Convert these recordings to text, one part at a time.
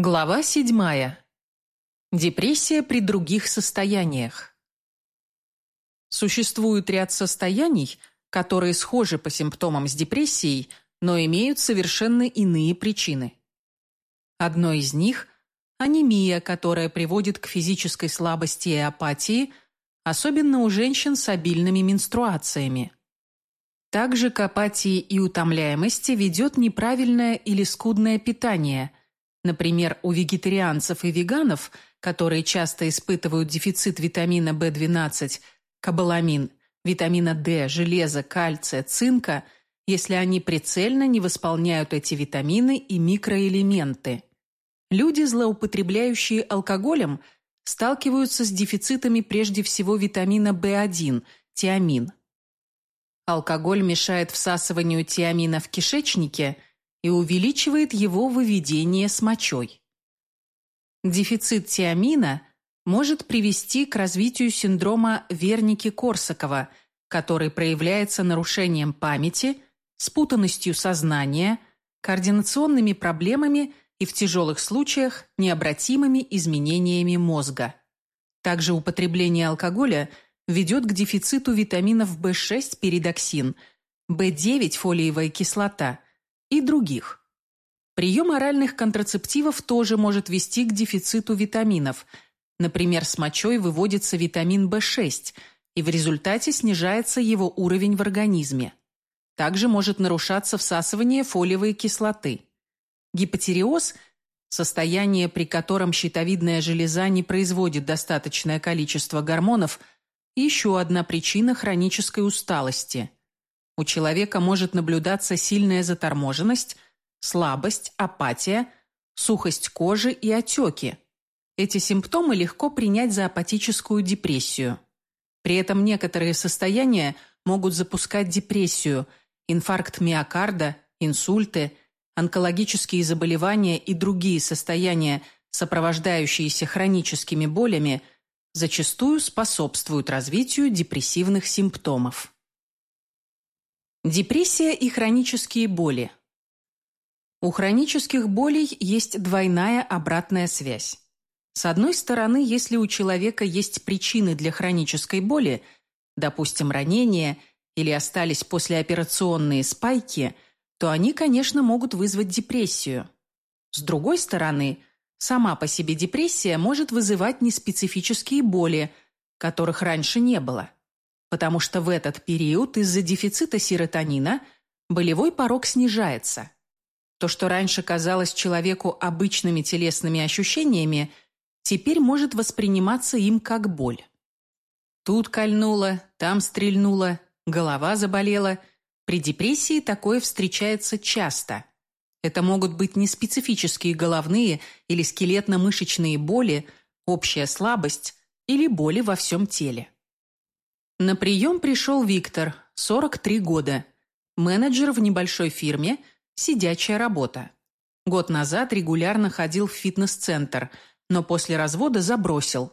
Глава седьмая. Депрессия при других состояниях. Существует ряд состояний, которые схожи по симптомам с депрессией, но имеют совершенно иные причины. Одно из них – анемия, которая приводит к физической слабости и апатии, особенно у женщин с обильными менструациями. Также к апатии и утомляемости ведет неправильное или скудное питание – Например, у вегетарианцев и веганов, которые часто испытывают дефицит витамина В12, кобаламин, витамина D, железа, кальция, цинка, если они прицельно не восполняют эти витамины и микроэлементы. Люди, злоупотребляющие алкоголем, сталкиваются с дефицитами прежде всего витамина В1, тиамин. Алкоголь мешает всасыванию тиамина в кишечнике – и увеличивает его выведение с мочой. Дефицит тиамина может привести к развитию синдрома Верники-Корсакова, который проявляется нарушением памяти, спутанностью сознания, координационными проблемами и в тяжелых случаях необратимыми изменениями мозга. Также употребление алкоголя ведет к дефициту витаминов В6 перидоксин, В9 фолиевая кислота – и других. Прием оральных контрацептивов тоже может вести к дефициту витаминов. Например, с мочой выводится витамин В6, и в результате снижается его уровень в организме. Также может нарушаться всасывание фолиевой кислоты. Гипотереоз – состояние, при котором щитовидная железа не производит достаточное количество гормонов – еще одна причина хронической усталости – у человека может наблюдаться сильная заторможенность, слабость, апатия, сухость кожи и отеки. Эти симптомы легко принять за апатическую депрессию. При этом некоторые состояния могут запускать депрессию, инфаркт миокарда, инсульты, онкологические заболевания и другие состояния, сопровождающиеся хроническими болями, зачастую способствуют развитию депрессивных симптомов. Депрессия и хронические боли. У хронических болей есть двойная обратная связь. С одной стороны, если у человека есть причины для хронической боли, допустим, ранения или остались послеоперационные спайки, то они, конечно, могут вызвать депрессию. С другой стороны, сама по себе депрессия может вызывать неспецифические боли, которых раньше не было потому что в этот период из-за дефицита серотонина болевой порог снижается. То, что раньше казалось человеку обычными телесными ощущениями, теперь может восприниматься им как боль. Тут кольнуло, там стрельнуло, голова заболела. При депрессии такое встречается часто. Это могут быть неспецифические головные или скелетно-мышечные боли, общая слабость или боли во всем теле. На прием пришел Виктор, 43 года. Менеджер в небольшой фирме, сидячая работа. Год назад регулярно ходил в фитнес-центр, но после развода забросил.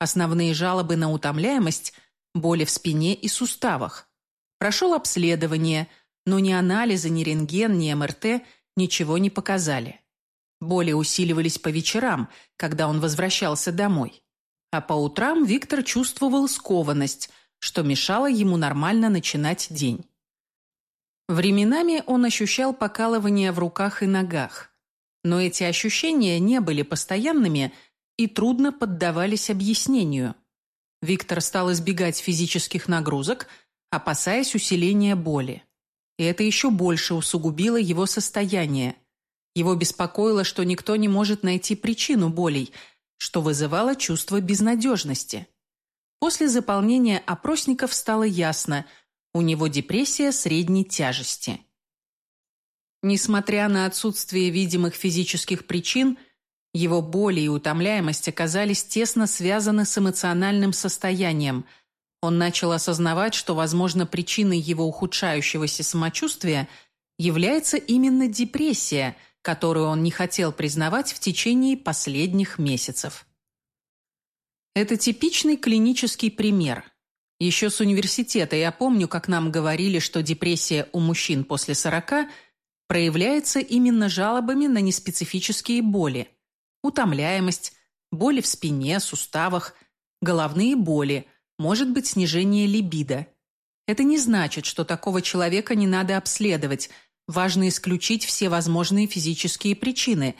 Основные жалобы на утомляемость – боли в спине и суставах. Прошел обследование, но ни анализы, ни рентген, ни МРТ ничего не показали. Боли усиливались по вечерам, когда он возвращался домой. А по утрам Виктор чувствовал скованность – что мешало ему нормально начинать день. Временами он ощущал покалывание в руках и ногах, но эти ощущения не были постоянными и трудно поддавались объяснению. Виктор стал избегать физических нагрузок, опасаясь усиления боли. И это еще больше усугубило его состояние. Его беспокоило, что никто не может найти причину болей, что вызывало чувство безнадежности. После заполнения опросников стало ясно – у него депрессия средней тяжести. Несмотря на отсутствие видимых физических причин, его боли и утомляемость оказались тесно связаны с эмоциональным состоянием. Он начал осознавать, что, возможно, причиной его ухудшающегося самочувствия является именно депрессия, которую он не хотел признавать в течение последних месяцев. Это типичный клинический пример. Еще с университета я помню, как нам говорили, что депрессия у мужчин после 40 проявляется именно жалобами на неспецифические боли. утомляемость, боли в спине, суставах, головные боли, может быть снижение либидо. Это не значит, что такого человека не надо обследовать, важно исключить все возможные физические причины,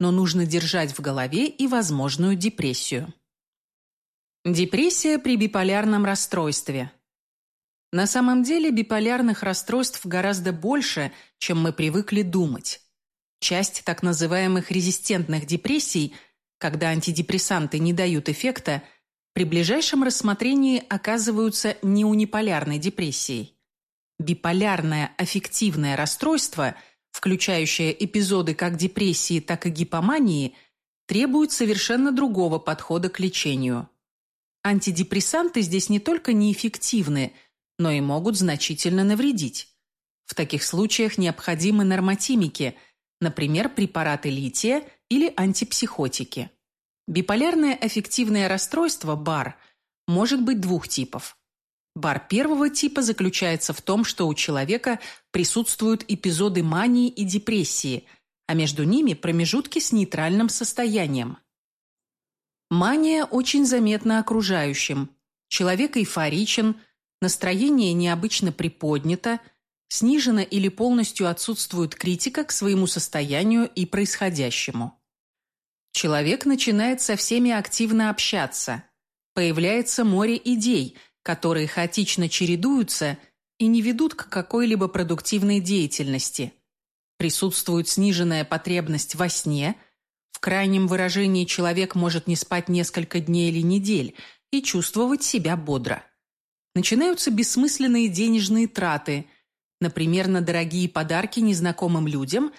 но нужно держать в голове и возможную депрессию. Депрессия при биполярном расстройстве. На самом деле биполярных расстройств гораздо больше, чем мы привыкли думать. Часть так называемых резистентных депрессий, когда антидепрессанты не дают эффекта, при ближайшем рассмотрении оказываются не униполярной депрессией. Биполярное аффективное расстройство, включающее эпизоды как депрессии, так и гипомании, требует совершенно другого подхода к лечению. Антидепрессанты здесь не только неэффективны, но и могут значительно навредить. В таких случаях необходимы нормотимики – например, препараты лития или антипсихотики. Биполярное аффективное расстройство БАР может быть двух типов. БАР первого типа заключается в том, что у человека присутствуют эпизоды мании и депрессии, а между ними промежутки с нейтральным состоянием. Мания очень заметна окружающим. Человек эйфоричен, настроение необычно приподнято – снижена или полностью отсутствует критика к своему состоянию и происходящему. Человек начинает со всеми активно общаться. Появляется море идей, которые хаотично чередуются и не ведут к какой-либо продуктивной деятельности. Присутствует сниженная потребность во сне. В крайнем выражении человек может не спать несколько дней или недель и чувствовать себя бодро. Начинаются бессмысленные денежные траты – например, на дорогие подарки незнакомым людям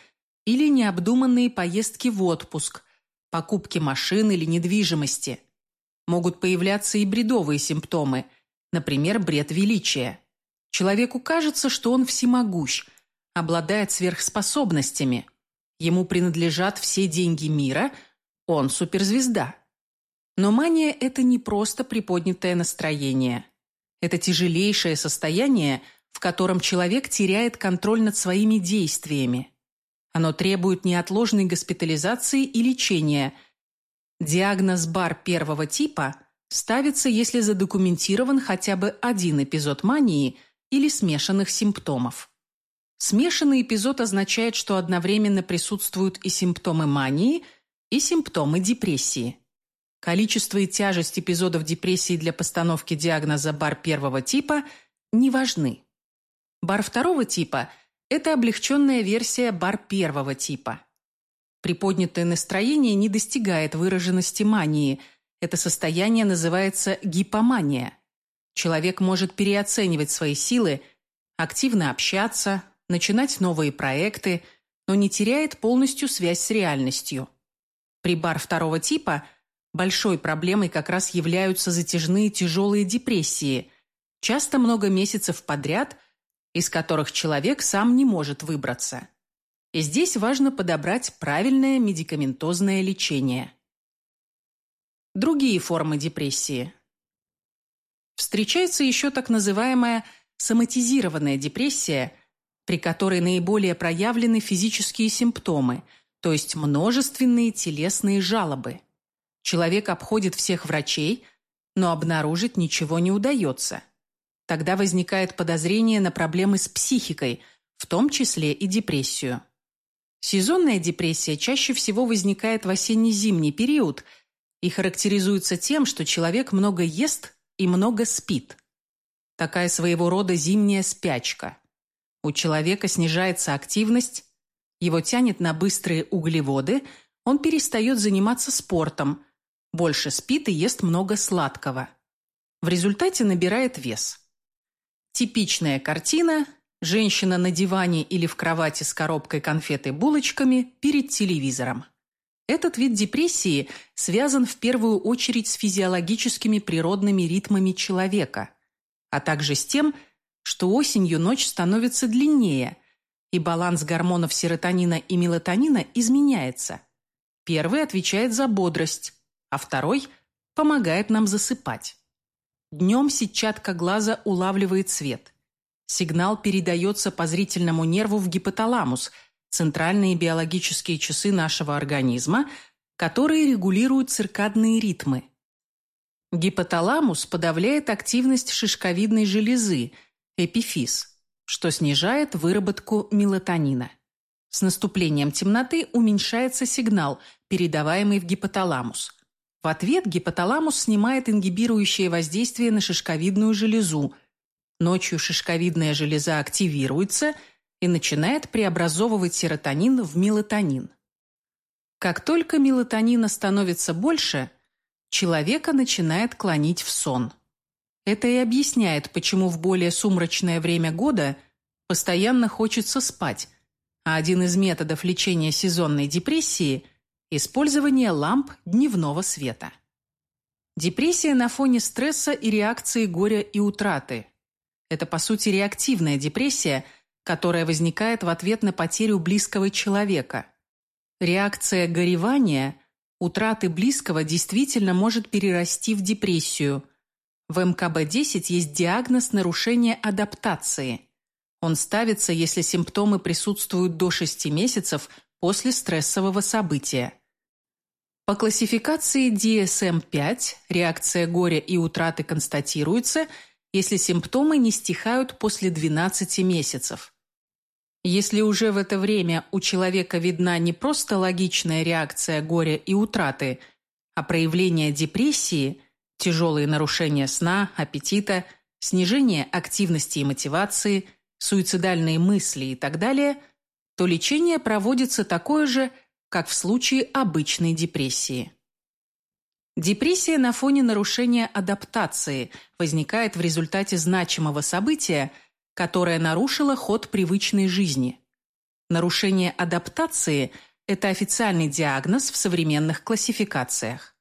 или необдуманные поездки в отпуск, покупки машин или недвижимости. Могут появляться и бредовые симптомы, например, бред величия. Человеку кажется, что он всемогущ, обладает сверхспособностями. Ему принадлежат все деньги мира, он суперзвезда. Но мания – это не просто приподнятое настроение. Это тяжелейшее состояние – в котором человек теряет контроль над своими действиями. Оно требует неотложной госпитализации и лечения. Диагноз БАР первого типа ставится, если задокументирован хотя бы один эпизод мании или смешанных симптомов. Смешанный эпизод означает, что одновременно присутствуют и симптомы мании, и симптомы депрессии. Количество и тяжесть эпизодов депрессии для постановки диагноза БАР первого типа не важны. Бар второго типа – это облегченная версия бар первого типа. Приподнятое настроение не достигает выраженности мании. Это состояние называется гипомания. Человек может переоценивать свои силы, активно общаться, начинать новые проекты, но не теряет полностью связь с реальностью. При бар второго типа большой проблемой как раз являются затяжные тяжелые депрессии. Часто много месяцев подряд из которых человек сам не может выбраться. И здесь важно подобрать правильное медикаментозное лечение. Другие формы депрессии. Встречается еще так называемая соматизированная депрессия, при которой наиболее проявлены физические симптомы, то есть множественные телесные жалобы. Человек обходит всех врачей, но обнаружить ничего не удается – Тогда возникает подозрение на проблемы с психикой, в том числе и депрессию. Сезонная депрессия чаще всего возникает в осенне-зимний период и характеризуется тем, что человек много ест и много спит. Такая своего рода зимняя спячка. У человека снижается активность, его тянет на быстрые углеводы, он перестает заниматься спортом, больше спит и ест много сладкого. В результате набирает вес. Типичная картина – женщина на диване или в кровати с коробкой конфет и булочками перед телевизором. Этот вид депрессии связан в первую очередь с физиологическими природными ритмами человека, а также с тем, что осенью ночь становится длиннее, и баланс гормонов серотонина и мелатонина изменяется. Первый отвечает за бодрость, а второй помогает нам засыпать. Днем сетчатка глаза улавливает свет. Сигнал передается по зрительному нерву в гипоталамус, центральные биологические часы нашего организма, которые регулируют циркадные ритмы. Гипоталамус подавляет активность шишковидной железы, эпифиз, что снижает выработку мелатонина. С наступлением темноты уменьшается сигнал, передаваемый в гипоталамус. В ответ гипоталамус снимает ингибирующее воздействие на шишковидную железу. Ночью шишковидная железа активируется и начинает преобразовывать серотонин в мелатонин. Как только мелатонина становится больше, человека начинает клонить в сон. Это и объясняет, почему в более сумрачное время года постоянно хочется спать, а один из методов лечения сезонной депрессии – использование ламп дневного света. Депрессия на фоне стресса и реакции горя и утраты. Это, по сути, реактивная депрессия, которая возникает в ответ на потерю близкого человека. Реакция горевания, утраты близкого действительно может перерасти в депрессию. В МКБ-10 есть диагноз нарушения адаптации. Он ставится, если симптомы присутствуют до 6 месяцев после стрессового события. По классификации DSM-5 реакция горя и утраты констатируется, если симптомы не стихают после 12 месяцев. Если уже в это время у человека видна не просто логичная реакция горя и утраты, а проявление депрессии, тяжелые нарушения сна, аппетита, снижение активности и мотивации, суицидальные мысли и так далее, то лечение проводится такое же, как в случае обычной депрессии. Депрессия на фоне нарушения адаптации возникает в результате значимого события, которое нарушило ход привычной жизни. Нарушение адаптации – это официальный диагноз в современных классификациях.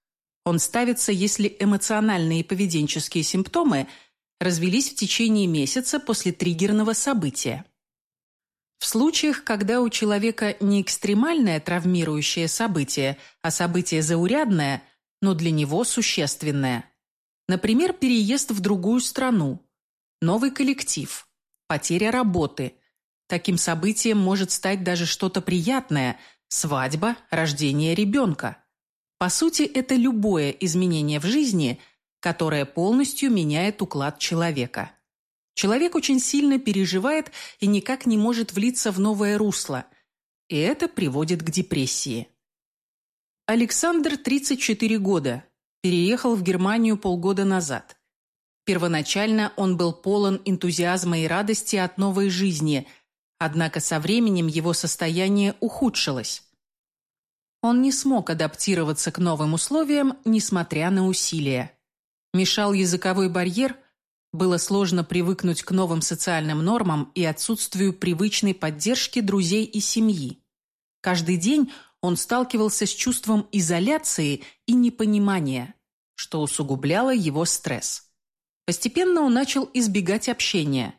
Он ставится, если эмоциональные и поведенческие симптомы – развелись в течение месяца после триггерного события. В случаях, когда у человека не экстремальное травмирующее событие, а событие заурядное, но для него существенное. Например, переезд в другую страну, новый коллектив, потеря работы. Таким событием может стать даже что-то приятное – свадьба, рождение ребенка. По сути, это любое изменение в жизни – которая полностью меняет уклад человека. Человек очень сильно переживает и никак не может влиться в новое русло, и это приводит к депрессии. Александр, 34 года, переехал в Германию полгода назад. Первоначально он был полон энтузиазма и радости от новой жизни, однако со временем его состояние ухудшилось. Он не смог адаптироваться к новым условиям, несмотря на усилия. Мешал языковой барьер, было сложно привыкнуть к новым социальным нормам и отсутствию привычной поддержки друзей и семьи. Каждый день он сталкивался с чувством изоляции и непонимания, что усугубляло его стресс. Постепенно он начал избегать общения,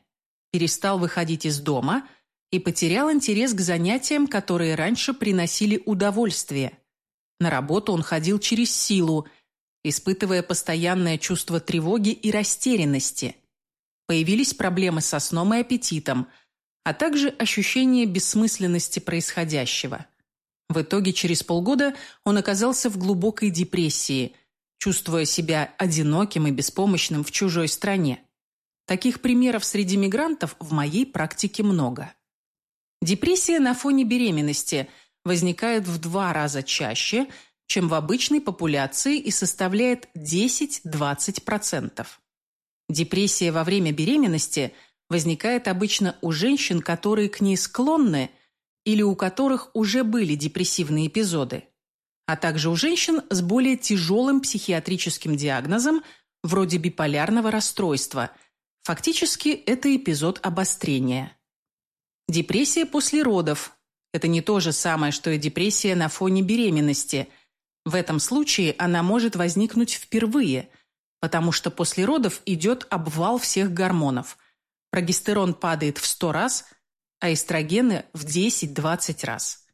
перестал выходить из дома и потерял интерес к занятиям, которые раньше приносили удовольствие. На работу он ходил через силу – испытывая постоянное чувство тревоги и растерянности. Появились проблемы со сном и аппетитом, а также ощущение бессмысленности происходящего. В итоге через полгода он оказался в глубокой депрессии, чувствуя себя одиноким и беспомощным в чужой стране. Таких примеров среди мигрантов в моей практике много. Депрессия на фоне беременности возникает в два раза чаще – чем в обычной популяции и составляет 10-20%. Депрессия во время беременности возникает обычно у женщин, которые к ней склонны или у которых уже были депрессивные эпизоды, а также у женщин с более тяжелым психиатрическим диагнозом вроде биполярного расстройства. Фактически это эпизод обострения. Депрессия после родов – это не то же самое, что и депрессия на фоне беременности – в этом случае она может возникнуть впервые, потому что после родов идет обвал всех гормонов. Прогестерон падает в 100 раз, а эстрогены в 10-20 раз.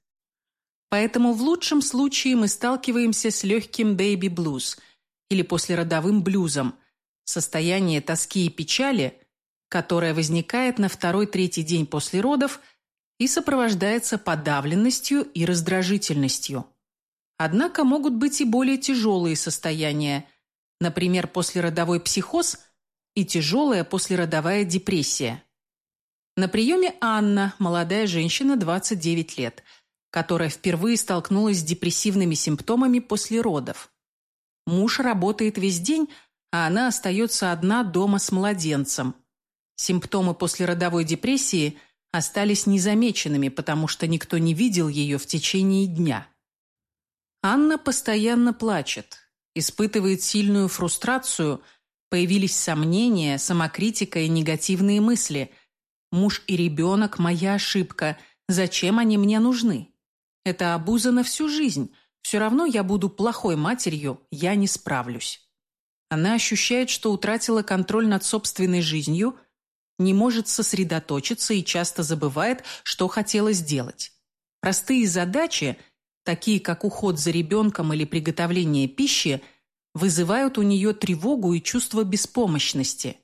Поэтому в лучшем случае мы сталкиваемся с легким бэйби-блуз или послеродовым блюзом, состояние тоски и печали, которое возникает на второй-третий день после родов и сопровождается подавленностью и раздражительностью. Однако могут быть и более тяжелые состояния, например, послеродовой психоз и тяжелая послеродовая депрессия. На приеме Анна, молодая женщина, 29 лет, которая впервые столкнулась с депрессивными симптомами после родов. Муж работает весь день, а она остается одна дома с младенцем. Симптомы послеродовой депрессии остались незамеченными, потому что никто не видел ее в течение дня. Анна постоянно плачет, испытывает сильную фрустрацию, появились сомнения, самокритика и негативные мысли. «Муж и ребенок – моя ошибка. Зачем они мне нужны?» Это обуза на всю жизнь. Все равно я буду плохой матерью, я не справлюсь. Она ощущает, что утратила контроль над собственной жизнью, не может сосредоточиться и часто забывает, что хотела сделать. Простые задачи, такие как уход за ребенком или приготовление пищи, вызывают у нее тревогу и чувство беспомощности.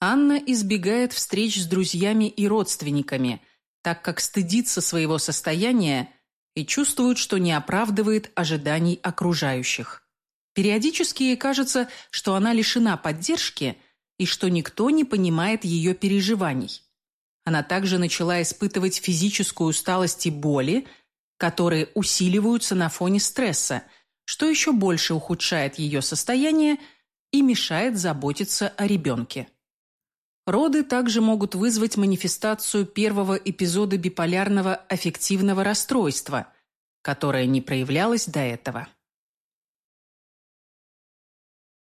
Анна избегает встреч с друзьями и родственниками, так как стыдится своего состояния и чувствует, что не оправдывает ожиданий окружающих. Периодически ей кажется, что она лишена поддержки и что никто не понимает ее переживаний. Она также начала испытывать физическую усталость и боли, которые усиливаются на фоне стресса, что еще больше ухудшает ее состояние и мешает заботиться о ребенке. Роды также могут вызвать манифестацию первого эпизода биполярного аффективного расстройства, которое не проявлялось до этого.